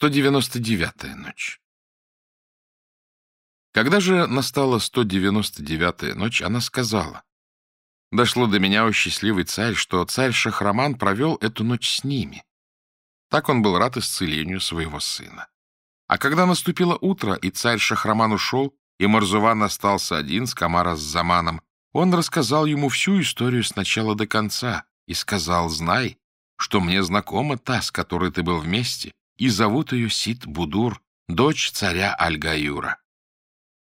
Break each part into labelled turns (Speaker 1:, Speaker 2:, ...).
Speaker 1: 199-я ночь. Когда же настала 199-я ночь, она сказала, «Дошло до меня, о счастливый царь, что царь Шахраман провел эту ночь с ними». Так он был рад исцелению своего сына. А когда наступило утро, и царь Шахраман ушел, и Марзуван остался один с Камара с Заманом, он рассказал ему всю историю с начала до конца и сказал, «Знай, что мне знакома та, с которой ты был вместе, и зовут ее Сит-Будур, дочь царя Аль-Гаюра.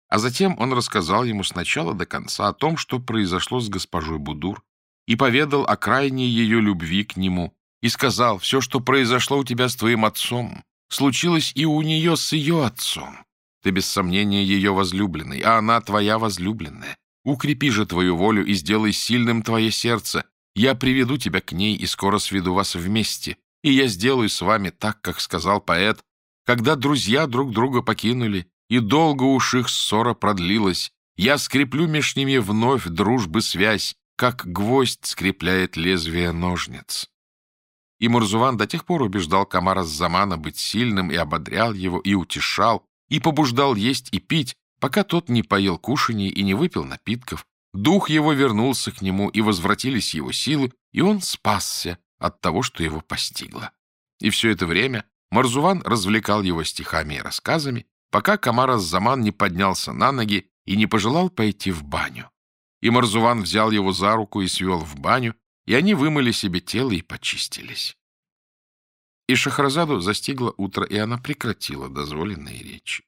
Speaker 1: А затем он рассказал ему сначала до конца о том, что произошло с госпожой Будур, и поведал о крайней ее любви к нему, и сказал, все, что произошло у тебя с твоим отцом, случилось и у нее с ее отцом. Ты без сомнения ее возлюбленный, а она твоя возлюбленная. Укрепи же твою волю и сделай сильным твое сердце. Я приведу тебя к ней и скоро сведу вас вместе, и я сделаю с вами так, как сказал поэт, когда друзья друг друга покинули, и долго уж их ссора продлилась, я скреплю меж ними вновь дружбы связь, как гвоздь скрепляет лезвие ножниц. И Мурзуван до тех пор убеждал Камара Замана быть сильным и ободрял его, и утешал, и побуждал есть и пить, пока тот не поел кушаний и не выпил напитков. Дух его вернулся к нему, и возвратились его силы, и он спасся, от того, что его постигло. И все это время Марзуван развлекал его стихами и рассказами, пока Камар-Заман не поднялся на ноги и не пожелал пойти в баню. И Марзуван взял его за руку и свел в баню, и они вымыли себе тело и почистились. И Шахразаду застигло утро, и она прекратила дозволенные речи.